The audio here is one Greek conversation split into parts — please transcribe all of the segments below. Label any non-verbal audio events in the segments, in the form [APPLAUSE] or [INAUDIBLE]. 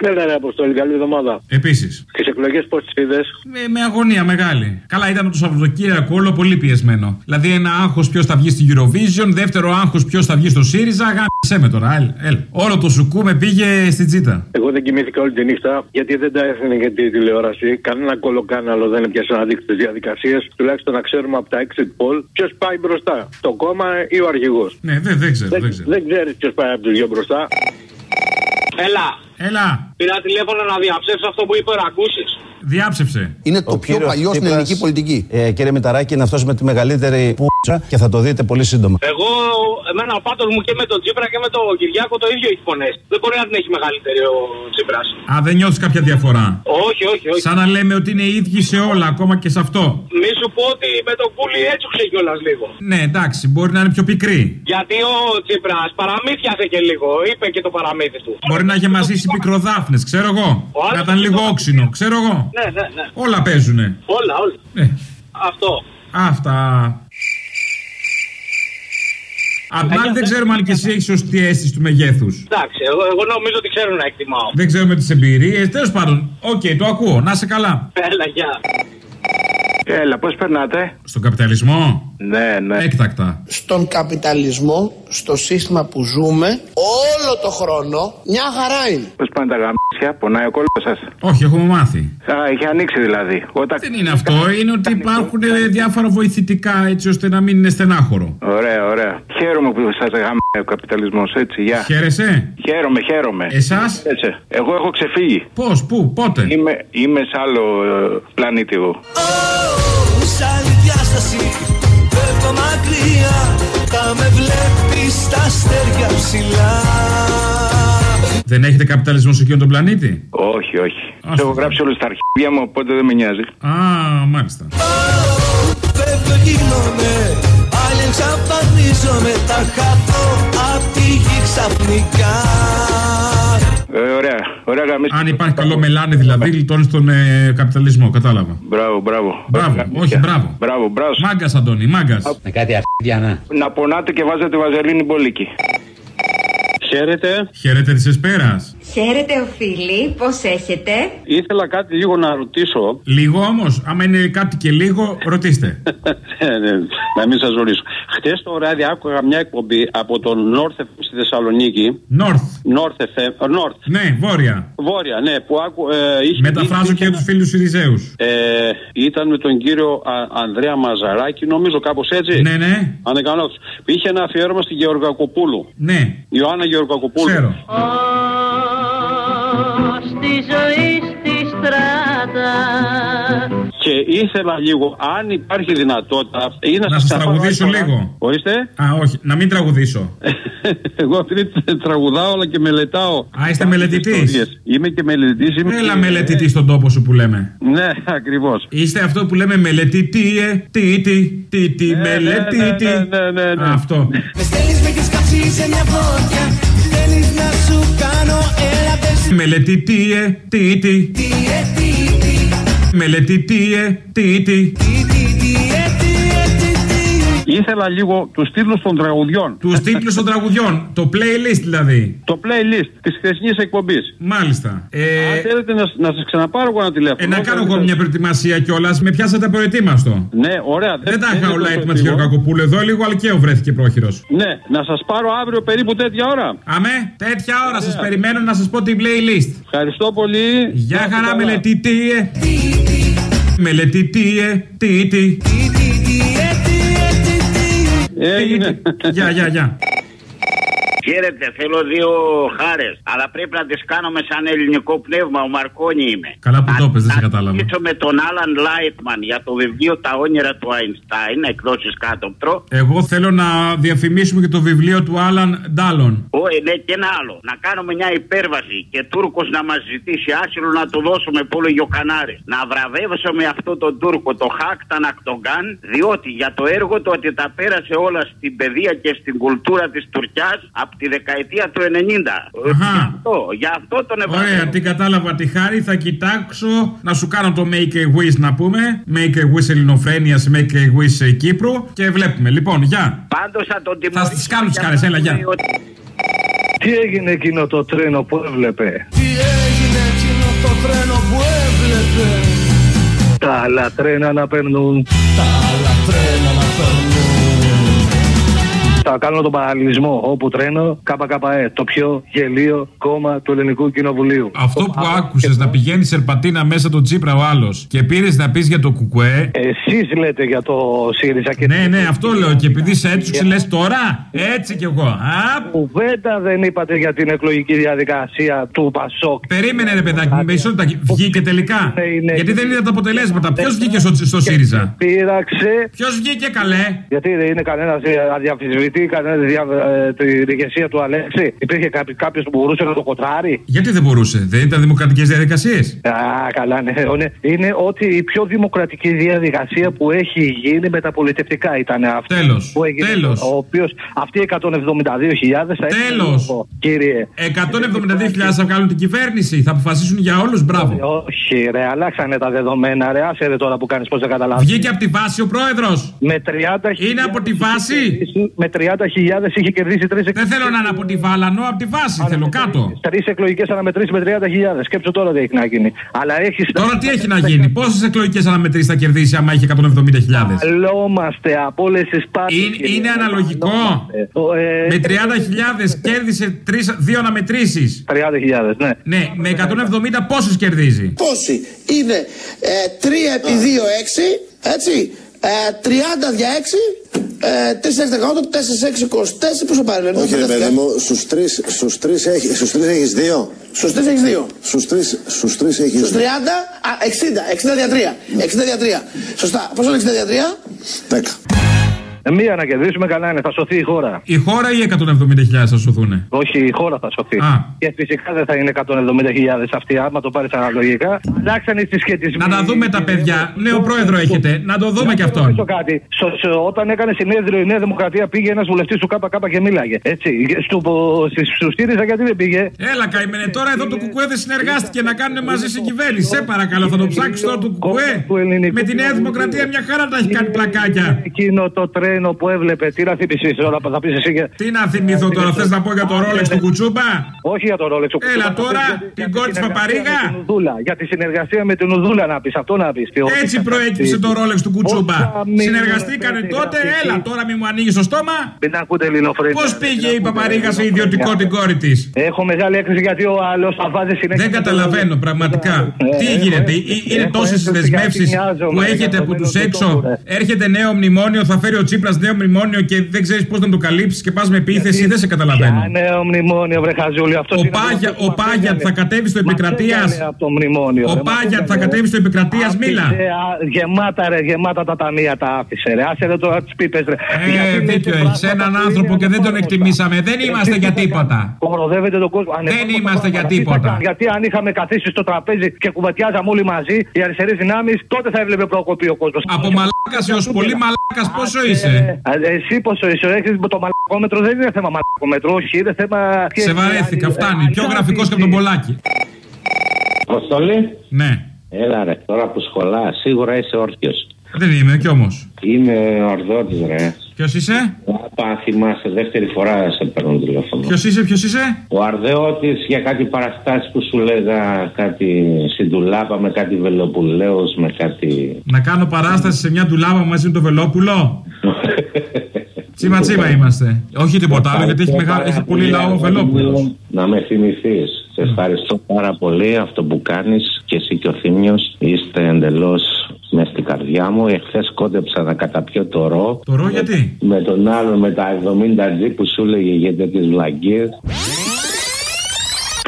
Έλα ρε Αποστόλη, καλή εβδομάδα. Επίσης. Τις εκλογές πώς τις είδες; Με, με αγωνία μεγάλη. Καλά, ήταν το Σαββατοκύριακο όλο πολύ πιεσμένο. Δηλαδή, ένα άγχος ποιος θα βγει στην Eurovision, δεύτερο άγχος ποιος θα βγει στο ΣΥΡΙΖΑ. Γάμισε με τώρα, έλ, έλ. Όλο το σουκού με πήγε στην τσίτα. Εγώ δεν κοιμήθηκα όλη τη νύχτα γιατί δεν τα έφερε για τη τηλεόραση. Κανένα κολοκάναλο δεν έπιασε να δείξει τις διαδικασίες. Τουλάχιστον να ξέρουμε από τα exit poll ποιος πάει μπροστά. Το κόμμα ή ο αρχηγός. Ναι, δεν, δεν ξέρω, δεν ξέρω. Δεν ξέρεις ποιος πάει από τους δύο μπροστά. Έλα. Έλα, Πήρα τηλέφωνο να διαψεύσω αυτό που είπε ο Ρακούσης. Διάψευσε. Είναι το πιο κύριος παλιός στην Τσίπρας, ελληνική πολιτική. Ε, κύριε Μηταράκη, είναι αυτός με τη μεγαλύτερη πούτσα και θα το δείτε πολύ σύντομα. Εγώ, εμένα ο πάτος μου και με τον Τσίπρα και με τον Κυριάκο το ίδιο έχει πονέσει. Δεν μπορεί να την έχει μεγαλύτερη ο Τσίπρας. Α, δεν νιώθεις κάποια διαφορά; Όχι, όχι, όχι. Σαν να λέμε ότι είναι οι ίδιοι σε όλα, ακόμα και σε αυτό. Μη σου πω ότι με τον κούλι έτσουξε κιόλας λίγο. Ναι, εντάξει, μπορεί να είναι πιο πικρή. Γιατί ο Τσίπρας παραμύθιασε και λίγο. Είπε και το παραμύθι του. Μπορεί να είχε μασήσει πικροδάφνες, ξέρω εγώ. Ο άλλος Να ήταν λίγο πικροδάφνες. όξινο, ξέρω εγώ. Ναι, ναι, ναι. Όλα παίζουνε. Όλα, όλα. Ε, Αυτό. αυτά. Απ' την άλλη δεν ξέρουμε αν και εσύ έχεις σωστή αίσθηση του μεγέθους. Εντάξει, εγώ, εγώ νομίζω ότι ξέρω να εκτιμάω. Δεν ξέρουμε τις εμπειρίες. Τέλος πάντων, οκ, το ακούω. Να 'σαι καλά. Έλα, γεια. Έλα, πώς περνάτε; Στον καπιταλισμό, Ναι, ναι. έκτακτα. Στον καπιταλισμό, στο σύστημα που ζούμε, όλο το χρόνο μια χαρά είναι. Πώς πάνε τα γαμίσια, πονάει ο κόλλο σας; Όχι, έχουμε μάθει. Α, είχε ανοίξει δηλαδή. Όταν... Δεν είναι αυτό. Είναι ότι υπάρχουν διάφορα βοηθητικά έτσι ώστε να μην είναι στενάχωρο. Ωραία, ωραία. Χαίρομαι που σας γαμάει ο καπιταλισμός, έτσι. Γεια. Χαίρεσαι; Χαίρομαι, χαίρομαι. Εσάς; Έτσι. Εγώ έχω ξεφύγει. Πώς, πού, πότε; Είμαι, είμαι σε άλλο ε, πλανήτη εγώ. Σ' άλλη διάσταση Φεύγω μακριά Θα με βλέπεις στα αστέρια ψηλά Δεν έχετε καπιταλισμό σε εκείνον τον πλανήτη; Όχι, όχι. Άστο. Το έχω γράψει όλο στα αρχίδια μου, οπότε δεν με νοιάζει. Α, μάλιστα. Φεύγω γίνομαι Άλλη εξαφανίζομαι Τα χαθώ απ' τη γη ξαφνικά Ε, ωραία, ωραία γαμίσια. Αν υπάρχει καλό μελάνι δηλαδή, γλιτώνει τον ε, καπιταλισμό. Κατάλαβα. Μπράβο, μπράβο. Μπράβο, Γαμίσια. όχι, μπράβο. Μπράβο, μπράβο. Μάγκας, Αντώνη, μάγκας. Με κάτι αρχίδια, ναι. Να πονάτε και βάζετε βαζελίνη μπολίκι. Χαίρετε. Χαίρετε της Εσπέρας. Χαίρετε, οφείλει. Πώς έχετε; Ήθελα κάτι λίγο να ρωτήσω. Λίγο όμως, άμα είναι κάτι και λίγο, ρωτήστε. [LAUGHS] Ναι, ναι, να μην σας ζωρίσω. Χτες το βράδυ άκουγα μια εκπομπή από τον North FM στη Θεσσαλονίκη. North. North FM, ε, North, Ναι, βόρεια. Βόρεια, ναι, που άκου, ε, είχε, Μεταφράζω και τους φίλους Ιριζέου. Ε, ήταν με τον κύριο Α- Ανδρέα Μαζαράκη, νομίζω κάπως έτσι. Ναι, ναι, Αν δεν κάνω λάθος. Είχε ένα αφιέρωμα στη Γεωργακοπούλου. ναι. Ιωάννα Γεωργακοπούλου. Ξέρω. Στη Και ήθελα λίγο, αν υπάρχει δυνατότητα. Ή να, Να σας σας ξαναπάρω τραγουδήσω άλλη φορά. λίγο. Ορίστε. Α, όχι, να μην τραγουδήσω. [LAUGHS] Εγώ αυτή τραγουδάω αλλά και μελετάω. Α, είστε κάποιες μελετητής. ιστορίες. Είμαι και μελετητής. Έλα μελετητής στον τόπο σου που λέμε. Ναι, ακριβώς. Είστε αυτό που λέμε μελετητή, ε, τι, τι, τι, τι, ναι, μελετητή. ναι, ναι, ναι, ναι. Αυτό. Με στέλνεις με έχεις κάψει σε μια φωτιά Θέλεις να σου κάνω έλα πες Μελετητή, ε, τι, τι, Τι ε, τι τι μελετητή, ε, τι, τι. Τι τι τι ε, τι ε, τι τι Ήθελα λίγο τους τίτλους των τραγουδιών. Τους τίτλους των τραγουδιών. Το playlist δηλαδή. Το playlist της χθεσινής εκπομπής. Μάλιστα. Ε, Αν θέλετε να, να σας ξαναπάρω εγώ ένα τηλέφωνο. ε, να κάνω εγώ μια προετοιμασία κιόλας. Με πιάσατε προετοίμαστο. Ναι, ωραία. Δεν τα είχα είναι όλα τόσο έτοιμα της έτοιμο. Γεωργακοπούλου. Εδώ λίγο αλκαίο βρέθηκε πρόχειρος. Ναι, να σας πάρω αύριο περίπου τέτοια ώρα. Αμέ, τέτοια ώρα σας περιμένω να σας πω την playlist. Ευχαριστώ πολύ. Γεια Να είστε χαρά, καλά. μελετητή, ε. Μελετητή, ε, τι, τι. Έγινε. Γεια, γεια, γεια. Χαίρετε, θέλω δύο χάρες. Αλλά πρέπει να τις κάνουμε σαν ελληνικό πνεύμα. Ο Μαρκόνι είμαι. Καλά που το είπες, δεν σε Να κατάλαβα. μιλήσω με τον Άλαν Λάιτμαν για το βιβλίο Τα όνειρα του Αϊνστάιν, εκδόσεις κάτωπτρο. Εγώ θέλω να διαφημίσουμε και το βιβλίο του Άλαν Ντάλον. Όχι, ναι, και ένα άλλο. Να κάνουμε μια υπέρβαση και Τούρκος να μας ζητήσει άσυλο να του δώσουμε πόλο Γιοκανάρε. Να βραβεύσουμε αυτό τον Τούρκο, το Χάκταν Ακτογκάν, διότι για το έργο του ότι τα πέρασε όλα στην παιδεία και στην κουλτούρα της Τουρκιάς από τη δεκαετία του 90. Αχα. Γι' αυτό, γι' αυτό τον Ωραία, ευρωπαϊκό. την κατάλαβα τη χάρη. Θα κοιτάξω να σου κάνω το Make a Wish να πούμε. Make a Wish Ελληνοφρένειας, Make a Wish ε, Κύπρου. Και βλέπουμε. Λοιπόν, γεια. Πάντως θα τον Θα τιμωρήσω. τις κάνω τις για χάρες, να έλα, γεια. πούμε ότι- Τι έγινε εκείνο το τρένο που έβλεπε; Τι έγινε είναι εκείνο το τρένο που έβλεπε; Τα άλλα τρένα να περνούν. Τα άλλα τρένα να περνούν Θα κάνω τον παραλληλισμό όπου τρένο ΚΚΕ, το πιο γελίο κόμμα του Ελληνικού Κοινοβουλίου. Αυτό που άκουσες να πηγαίνεις σερπατίνα μέσα τον Τσίπρα ο άλλος και πήρες να πεις για το κουκουέ. Εσείς λέτε για το ΣΥΡΙΖΑ και Ναι, ναι, αυτό λέω. Και επειδή σε έτουξε, λες τώρα. Έτσι κι εγώ. Απ. κουβέντα δεν είπατε για την εκλογική διαδικασία του Πασόκ. Περίμενε ρε παιδάκι μου, με ισότητα. Βγήκε τελικά. Ναι, είναι. Γιατί δεν είδα τα αποτελέσματα. Ποιος βγήκε στο, στο ΣΥΡΙΖΑ; Πήραξε. Ποιος βγήκε καλέ; Γιατί δεν είναι κανένας αδιαφυσβητή κανένα δια, ε, την ηγεσία του Αλέξη. Υπήρχε κάποιος που μπορούσε να το κοτράρει; Γιατί δεν μπορούσε. Δεν ήταν δημοκρατικές διαδικασίες. Α, καλά, ναι. Είναι, είναι ότι η πιο δημοκρατική διαδικασία που έχει γίνει μεταπολιτευτικά ήταν αυτή. Τέλος. Που έγινε, Τέλος. Ο οποίο αυτοί οι 172.000 θα έχουν Τέλος. λόγο, Κύριε. 172.000 θα βγάλουν την κυβέρνηση. Θα αποφασίσουν για όλους. Μπράβο. Όχι, ρε, αλλάξανε τα δεδομένα, ρε. Άσε ρε τώρα που κάνεις πώς δεν καταλάβεις. Βγήκε από τη βάση ο πρόεδρος. Με 30.000 Είναι από τη βάση. Με 30.000 είχε κερδίσει τρει Δεν θέλω να είναι από τη Βάλανο, από τη βάση. Θέλω κάτω. Τρει εκλογικέ αναμετρήσει με 30.000. Σκέψω τώρα τι έχει να γίνει. Αλλά έχει. Τώρα τι έχει να γίνει. Πόσε εκλογικέ αναμετρήσει θα κερδίσει άμα είχε 170.000. Αλόμαστε από όλε τι πάρτε. Είναι, είναι αναλογικό. Ε, Με 30.000 κέρδισε τρεις, δύο αναμετρήσει. 30.000, ναι. Ναι, με 170 πόσε κερδίζει. Πόσοι είναι ε, 3 επί 2 6, έτσι. Ε, 30 δια 6, 4-18, 4-6-24, πόσο πάρει λεπτό. Όχι, ρε παιδί μου, στους τρεις στους τρεις έχεις, στους τρεις έχεις δύο. Στους τρεις έχεις δύο. Στους τρεις στους τρεις έχεις Στους 30, α, 60, 60 δια 3. 60 δια 3. Σωστά. Πόσο είναι 60 δια 3? 10. Μία να κερδίσουμε καλά είναι, θα σωθεί η χώρα. Η χώρα ή 170.000 θα σωθούν. Όχι, η χώρα θα σωθεί. Α. Και φυσικά δεν θα είναι 170.000 αυτή, άμα το πάρει αναλογικά. Αλλάξαν οι συσχετισμοί. Να τα δούμε τα παιδιά. Νέο πρόεδρο έχετε. Να το δούμε κι ρωτήσω αυτόν. κάτι. Στο- στο- όταν έκανε συνέδριο η Νέα Δημοκρατία πήγε ένας βουλευτής του ΚΚ και μίλαγε. Έτσι. Στου, στου ΣΥΡΙΖΑ γιατί δεν πήγε; Έλα, καημένε τώρα εδώ το κουκουέ δεν συνεργάστηκε να κάνουν μαζί συγκυβέρνηση. Σε παρακαλώ, θα το ψάξει τώρα το κουκουέ. Με τη Νέα Δημοκρατία μια χαρά τα έχει κάνει πλακάκια. Εκείνο το τρένο που έβλεπε. Τι να θυμηθεί τώρα, θα πει εσύ. για- Τι να θυμηθώ τώρα, θε να πω για το ρόλεξ του κουτσούμπα. Όχι για το Ρόλεξ. ο Έλα Κουτσούμπας, τώρα, θα πεις για την τη κόρη της συνεργασία Παπαρίγα. με την Ουδούλα. Για τη συνεργασία με την Ουδούλα να πει. Αυτό να πει. Έτσι προέκυψε το ρόλεξ του κουτσούμπα. Όσα μήνυμα Συνεργαστήκανε πρέπει τότε, να έλα πει. τώρα μην μου ανοίγει το στόμα. Μην ακούτε ελληνοφρένια. Πώ πήγε η Παπαρίγα σε ιδιωτικό την κόρη τη. Έχω μεγάλη έκρηξη γιατί ο άλλο θα βάζει συνέχεια. Δεν καταλαβαίνω πραγματικά. Ε, Τι έχω γίνεται, έκρηξη. Ε, είναι Έχω τόσε οι έκρηξη δεσμεύσει γιατί νοιάζομαι που για έχετε το από μέλλον του του έξω. τόπου, ρε. Έρχεται νέο μνημόνιο, θα φέρει ο Τσίπρα νέο μνημόνιο και δεν ξέρεις πώς να το καλύψεις και πας με επίθεση. Δεν σε καταλαβαίνω. Ποια νέο μνημόνιο, βρε Χαζούλη. Αυτός Ο είναι Πάγια- αυτός που ο μας Πάγιατ έκανε. θα κατέβει στο Μας Επικρατείας; έκανε από το μνημόνιο. Ο ρε, μας Πάγιατ θα έκανε. κατέβει στο επικρατείας, Άφησε, μίλα. α, Γεμάτα ρε, γεμάτα τα ταμεία τα άφησε ρε. Άσε ρε τώρα τις πίπες ρε. Γιατί Ε, λέτε δίκιο έχεις. πράγματα Έναν που άνθρωπο είναι και δεν τον αναπαράγοντα. εκτιμήσαμε. Δεν είμαστε Εσείς για τι θα τίποτα. κάνετε. Κοροδεύετε τον κόσμο. Ανεβάζετε τα είμαστε για πράγματα. Τι θα τίποτα. κάνετε. Γιατί αν είχαμε καθίσει στο τραπέζι και κουβατιάζαμε όλοι μαζί οι αριστερές δυνάμεις, τότε θα έβλεπε προκοπή ο κόσμος. Από μαλάκας έως πολύ μαλάκας πόσο είσαι; Εσύ πόσο είσαι, έχεις το μαλακόμετρο δεν είναι θέμα μαλακόμετρο, όχι, είναι θέμα. Σε βαρέθηκα, φτάνει. Πιο γραφικός και από τον Πολάκη. Αποστολή. Ναι. Έλα ρε, τώρα που σχολά, σίγουρα είσαι όρθιος. Δεν είμαι κι όμως. Είμαι ορδότη, ρε. Ποιος είσαι; Άπα, θυμάσαι, δεύτερη φορά σε παίρνω τηλέφωνο. Ποιος είσαι, ποιος είσαι; Ο Αρδεώτης για κάτι παραστάσεις που σου λέγα, κάτι συντουλάπα με κάτι βελοπουλέους, με κάτι. Να κάνω παράσταση σε μια ντουλάπα μαζί με το Βελόπουλο; [LAUGHS] Τσίμα τσίμα είμαστε. Όχι τίποτα άλλο γιατί έχει, μεγάλο, έχει πολύ λαό ο Βελόπουλος. Να με θυμηθείς. Σε ευχαριστώ πάρα πολύ αυτό που κάνεις και εσύ και ο Θήμιος. Είστε εντελώς μες στην καρδιά μου. Εχθές κόντεψα να καταπιώ το ρο. Το ρο γιατί; Με τον άλλον με τα 70G που σου έλεγε για τέτοιες βλαγκίε.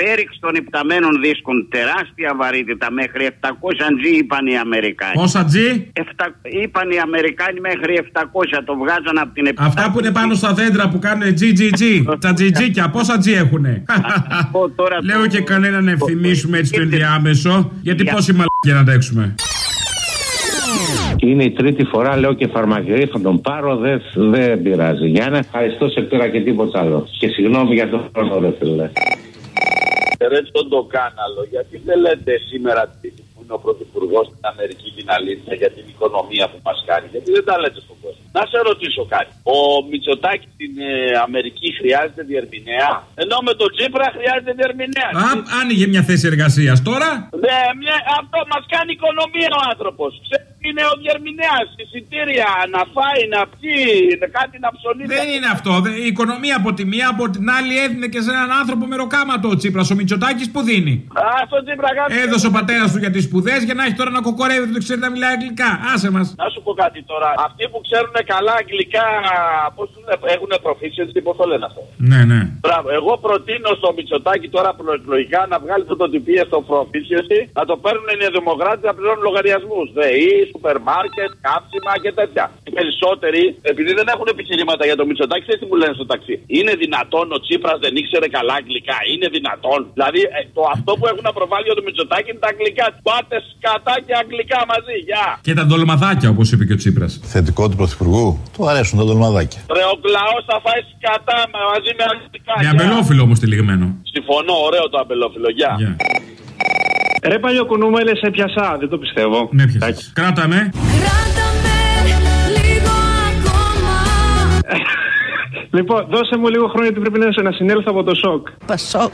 Πέριξ των υπταμένων δίσκων τεράστια βαρύτητα μέχρι 700G είπαν οι Αμερικάνοι. Πόσα G? Εφτα... Είπαν οι Αμερικάνοι μέχρι 700 το βγάζαν από την επιτυχία. Αυτά που είναι πάνω στα δέντρα που κάνουν GGG. Τα GG πόσα G έχουνε; [LAUGHS] Λέω και κανένα να ευθυμίσουμε έτσι το ενδιάμεσο. Γιατί πόση μαλακία να αντέξουμε. Είναι η τρίτη φορά, λέω και φαρμακερή, θα τον πάρω, δεν δεν πειράζει. Για να ευχαριστώ, σε πήρα και τίποτα άλλο. Και συγγνώμη για τον χρόνο, ρε φίλε. Ρε στον το κάναλο, γιατί δεν λέτε σήμερα τη είναι ο πρωθυπουργός στην Αμερική την αλήθεια για την οικονομία που μας κάνει. Γιατί δεν τα λέτε στον κόσμο. Να σε ρωτήσω κάτι. Ο Μητσοτάκη στην ε, Αμερική χρειάζεται διερμηνέα; Ενώ με τον Τσίπρα χρειάζεται διερμηνέα. Α, άνοιγε μια θέση εργασίας τώρα. Ναι, μια, αυτό μας κάνει οικονομία ο άνθρωπος. Είναι ο διερμηνέα. Εισιτήρια να φάει, να πιει, κάτι να ψωνίσει. Δεν είναι αυτό. Δε- Η οικονομία από τη μία, από την άλλη έδινε και σε έναν άνθρωπο με ροκάματο ο Τσίπρας. Ο Μητσοτάκης που δίνει. Α, στον Τσίπρα κάτι. Έδωσε ο πατέρας του για τις σπουδές για να έχει τώρα να κοκορεύει, δεν ξέρει να μιλάει αγγλικά. Άσε μας. Να σου πω κάτι τώρα. Αυτοί που ξέρουν καλά αγγλικά, πώς έχουν proficiency, πώς το λένε αυτό. Ναι, ναι. Μπράβο. Εγώ προτείνω στο Μητσοτάκι τώρα προεκλογικά να βγάλει αυτό το τυπίε στο proficiency, να το παίρνουν οι δημοκράτες να πληρώνουν λογαριασμούς. ΔΕΗ, σούπερ μάρκετ, κάψιμα και τέτοια. Οι περισσότεροι, επειδή δεν έχουν επιχειρήματα για το Μητσοτάκι, ξέρεις τι μου λένε στο ταξί. Είναι δυνατόν ο Τσίπρας δεν ήξερε καλά αγγλικά; Είναι δυνατόν. Δηλαδή ε, το αυτό που έχουν να προβάλλει για το Μητσοτάκι είναι τα αγγλικά. Πάτε σκατά και αγγλικά μαζί. Γεια. Και τα ντολμαδάκια, όπως είπε και ο Τσίπρας. Θετικό του Πρωθυπουργού. Του αρέσουν τα ντολμαδάκια. Ρε, ο λαό θα φάει σκατά μαζί με αγγλικά. Με Γεια. αμπελόφιλο όμως τυλιγμένο. Συμφωνώ, ωραίο το αμπελόφιλο. Γεια. Ρε παλιό κουνούμελε σε πιασά, δεν το πιστεύω. Ναι, πιάσε. Κράτα με. Λοιπόν, δώσε μου λίγο χρόνο γιατί πρέπει να, να συνέλθω από το σοκ. Πασόκ.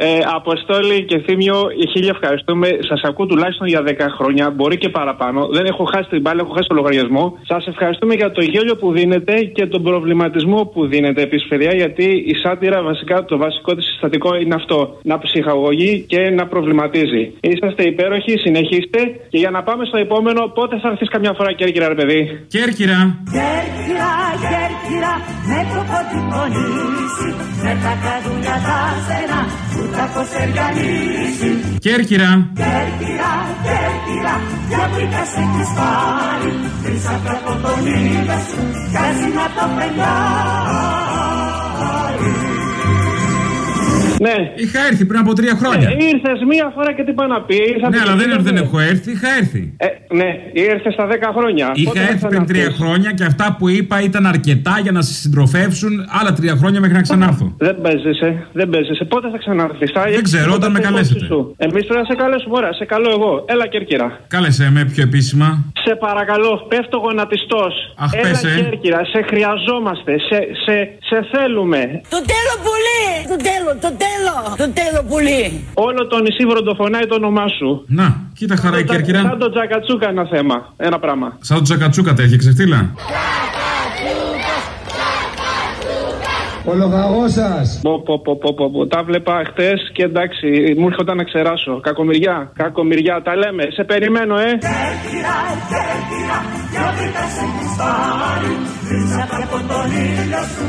Ε, Αποστόλη και Θήμιο, χίλια ευχαριστούμε. Σας ακούω τουλάχιστον για 10 χρόνια, μπορεί και παραπάνω. Δεν έχω χάσει την μπάλα, έχω χάσει το λογαριασμό. Σας ευχαριστούμε για το γέλιο που δίνετε και τον προβληματισμό που δίνετε επίσης, παιδιά, γιατί η σάτυρα βασικά το βασικό της συστατικό είναι αυτό. Να ψυχαγωγεί και να προβληματίζει. Είσαστε υπέροχοι, συνεχίστε. Και για να πάμε στο επόμενο, πότε θα έρθεις καμιά φορά Κέρκυρα, ρε παιδί; Κέρκυρα. Κέρκυρα, Κέρκυρα, με το κοντικό νήσι, με τα καδούνια τα στενά, που τα κοστεριανίσει. Κέρκυρα. Κέρκυρα, Κέρκυρα, για βρήκα σε έχεις πάρει, τρεις άκρα από τον ήλιο σου, κάζει να το πεντάρει. Ναι. Είχα έρθει πριν από τρία χρόνια. Ε, ήρθες μία φορά και τι πάει να πεις. Ήρθα Ναι, αλλά δεν, πήγαμε. δεν έχω έρθει, είχα έρθει. Ε, ναι, ήρθες στα 10 χρόνια. Πότε Είχα θα έρθει πριν ξαναρθείς; τρία χρόνια και αυτά που είπα ήταν αρκετά για να σε συντροφεύσουν άλλα τρία χρόνια μέχρι να ξανάρθω. Δεν παίζεσαι, δεν παίζεσαι. Πότε θα ξανάρθεις. Δεν ξέρω, όταν με καλέσετε. Εμείς πρέπει να σε καλέσουμε. Ωραία, σε καλώ εγώ. Έλα, Κέρκυρα. Κάλεσε με πιο επίσημα. Σε παρακαλώ, πέφτω γονατιστός. Αχ, Έλα, πες, ε. Κέρκυρα, σε χρειαζόμαστε. Σε, σε, σε θέλουμε. Το τέλο πολύ! Το τέλο, το τέλο! Το τέλο πολύ! Όλο το νησί βροντοφωνάει το όνομά σου. Να, κοίτα χαρά η Σαν- Κέρκυρα. Σαν το τζακατσούκα ένα θέμα. Ένα πράγμα. Σαν το τσακατσούκα τα έχει ξεφτύλα. Ο λογαγό σας. Πω, πω, πω, πω, πω, πω. Τα βλέπα χτες και εντάξει, μου έρχονταν να ξεράσω. Κακομοιριά, κακομοιριά. Τα λέμε. Σε περιμένω, ε. Κέρκυρα, Κέρκυρα, για βρήκα σε έχεις πάρει, τρεις άκρα από τον ήλιο σου,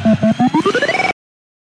Thank.